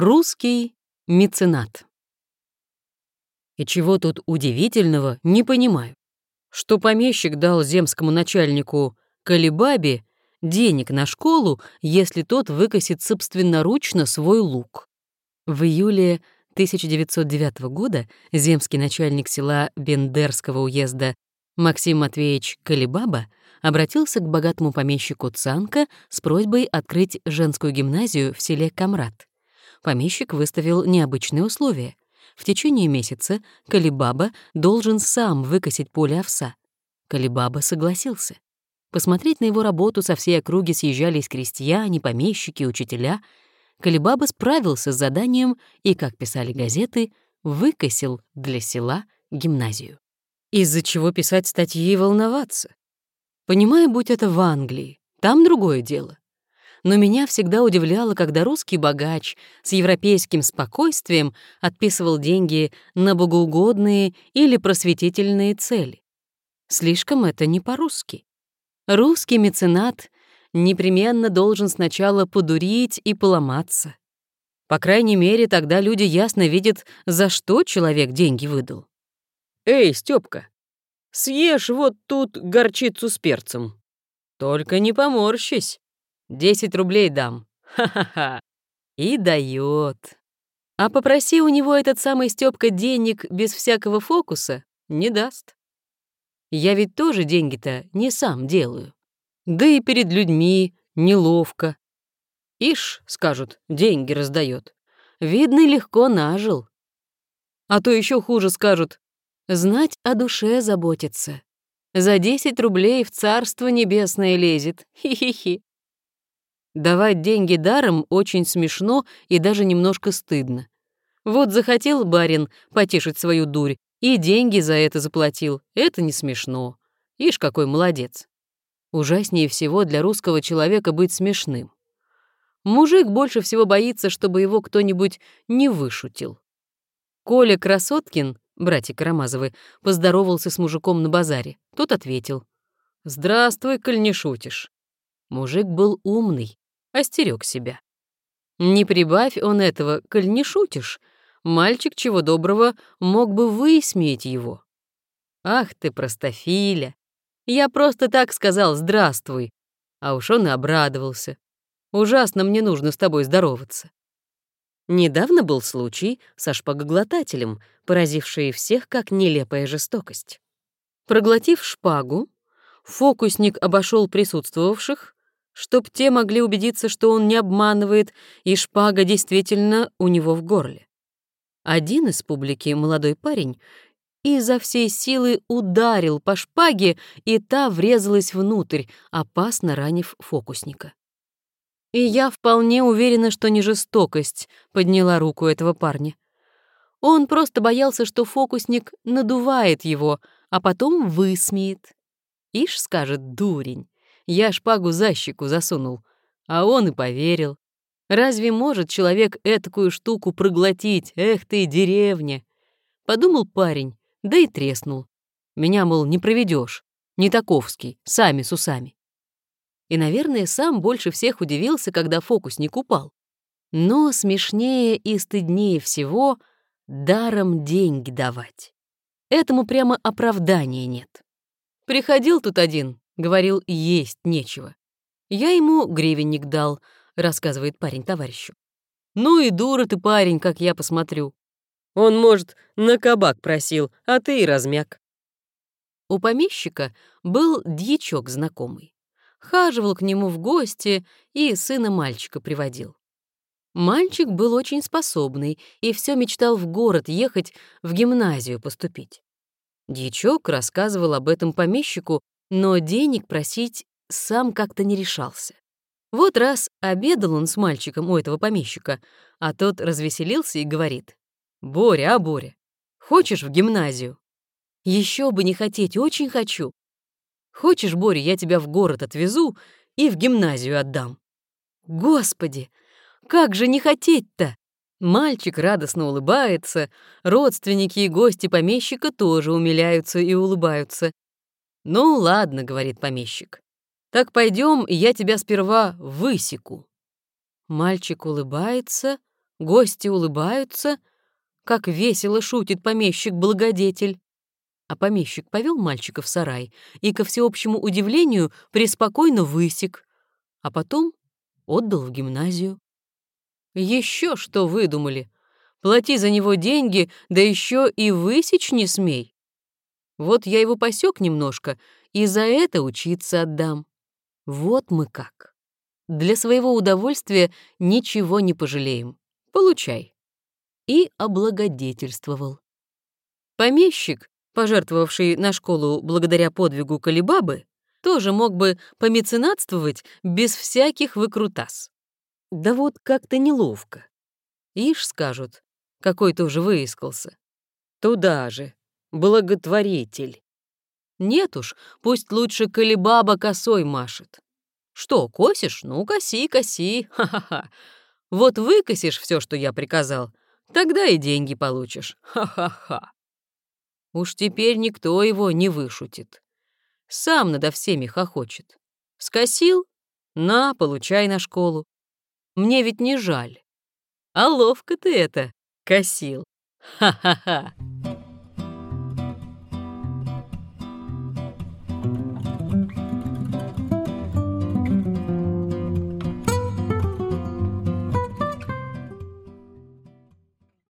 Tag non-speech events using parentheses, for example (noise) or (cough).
Русский меценат. И чего тут удивительного, не понимаю. Что помещик дал земскому начальнику Калибабе денег на школу, если тот выкосит собственноручно свой лук. В июле 1909 года земский начальник села Бендерского уезда Максим Матвеевич Калибаба обратился к богатому помещику Цанка с просьбой открыть женскую гимназию в селе Камрад. Помещик выставил необычные условия. В течение месяца Калибаба должен сам выкосить поле овса. Калибаба согласился. Посмотреть на его работу со всей округи съезжались крестьяне, помещики, учителя. Калибаба справился с заданием и, как писали газеты, выкосил для села гимназию. Из-за чего писать статьи и волноваться? Понимаю, будь это в Англии, там другое дело. Но меня всегда удивляло, когда русский богач с европейским спокойствием отписывал деньги на богоугодные или просветительные цели. Слишком это не по-русски. Русский меценат непременно должен сначала подурить и поломаться. По крайней мере, тогда люди ясно видят, за что человек деньги выдал. «Эй, Стёпка, съешь вот тут горчицу с перцем. Только не поморщись, десять рублей дам. Ха-ха-ха». И дает. А попроси у него этот самый Стёпка денег без всякого фокуса, не даст. Я ведь тоже деньги-то не сам делаю. Да и перед людьми неловко. Ишь, скажут, деньги раздает. Видно, легко нажил. А то еще хуже скажут, знать о душе заботиться. За 10 рублей в царство небесное лезет. Хи-хи-хи. Давать деньги даром очень смешно и даже немножко стыдно. Вот захотел барин потешить свою дурь, и деньги за это заплатил. Это не смешно. Ишь, какой молодец. Ужаснее всего для русского человека быть смешным. Мужик больше всего боится, чтобы его кто-нибудь не вышутил. Коля Красоткин, братик Карамазовы, поздоровался с мужиком на базаре. Тот ответил. «Здравствуй, коль не шутишь». Мужик был умный, остерег себя. Не прибавь он этого, коль не шутишь, мальчик чего доброго мог бы высмеять его. Ах ты, простофиля! Я просто так сказал «здравствуй», а уж он и обрадовался. Ужасно мне нужно с тобой здороваться. Недавно был случай со шпагоглотателем, поразивший всех как нелепая жестокость. Проглотив шпагу, фокусник обошел присутствовавших, чтоб те могли убедиться, что он не обманывает, и шпага действительно у него в горле. Один из публики, молодой парень, изо всей силы ударил по шпаге, и та врезалась внутрь, опасно ранив фокусника. И я вполне уверена, что не жестокость подняла руку этого парня. Он просто боялся, что фокусник надувает его, а потом высмеет. Ишь, скажет, дурень, я шпагу за щеку засунул, а он и поверил. Разве может человек этакую штуку проглотить? Эх ты, деревня!» Подумал парень, да и треснул. Меня, мол, не проведешь, не таковский, сами с усами. И, наверное, сам больше всех удивился, когда фокусник упал. Но смешнее и стыднее всего даром деньги давать. Этому прямо оправдания нет. Приходил тут один, говорил, есть нечего. Я ему гривенник дал — рассказывает парень товарищу. «Ну и дура ты, парень, как я посмотрю. Он, может, на кабак просил, а ты и размяк». У помещика был дьячок знакомый. Хаживал к нему в гости и сына мальчика приводил. Мальчик был очень способный и все мечтал в город ехать, в гимназию поступить. Дьячок рассказывал об этом помещику, но денег просить сам как-то не решался. Вот раз обедал он с мальчиком у этого помещика, а тот развеселился и говорит. «Боря, а Боря, хочешь в гимназию?» Еще бы не хотеть, очень хочу. Хочешь, Боря, я тебя в город отвезу и в гимназию отдам. Господи, как же не хотеть-то? Мальчик радостно улыбается, родственники и гости помещика тоже умиляются и улыбаются. «Ну ладно», — говорит помещик, так пойдем, я тебя сперва высеку». Мальчик улыбается, гости улыбаются, как весело шутит помещик-благодетель. А помещик повел мальчика в сарай и, ко всеобщему удивлению, преспокойно высек, а потом отдал в гимназию. Еще что выдумали? Плати за него деньги, да еще и высечь не смей. Вот я его посек немножко, и за это учиться отдам. Вот мы как. Для своего удовольствия ничего не пожалеем. Получай. И облагодетельствовал. Помещик, пожертвовавший на школу благодаря подвигу Калибабы, тоже мог бы помеценатствовать без всяких выкрутас. Да вот как-то неловко. Ишь, скажут, какой тоже выискался. Туда же, благотворитель. Нет уж, пусть лучше Калибаба косой машет. Что, косишь? Ну, коси, коси, (laughs) ха-ха-ха. Вот выкосишь все, что я приказал, тогда и деньги получишь, (laughs) ха-ха-ха. Уж теперь никто его не вышутит. Сам надо всеми хохочет. Скосил? На, получай на школу. Мне ведь не жаль. А ловко ты это косил. (laughs) Ха-ха-ха.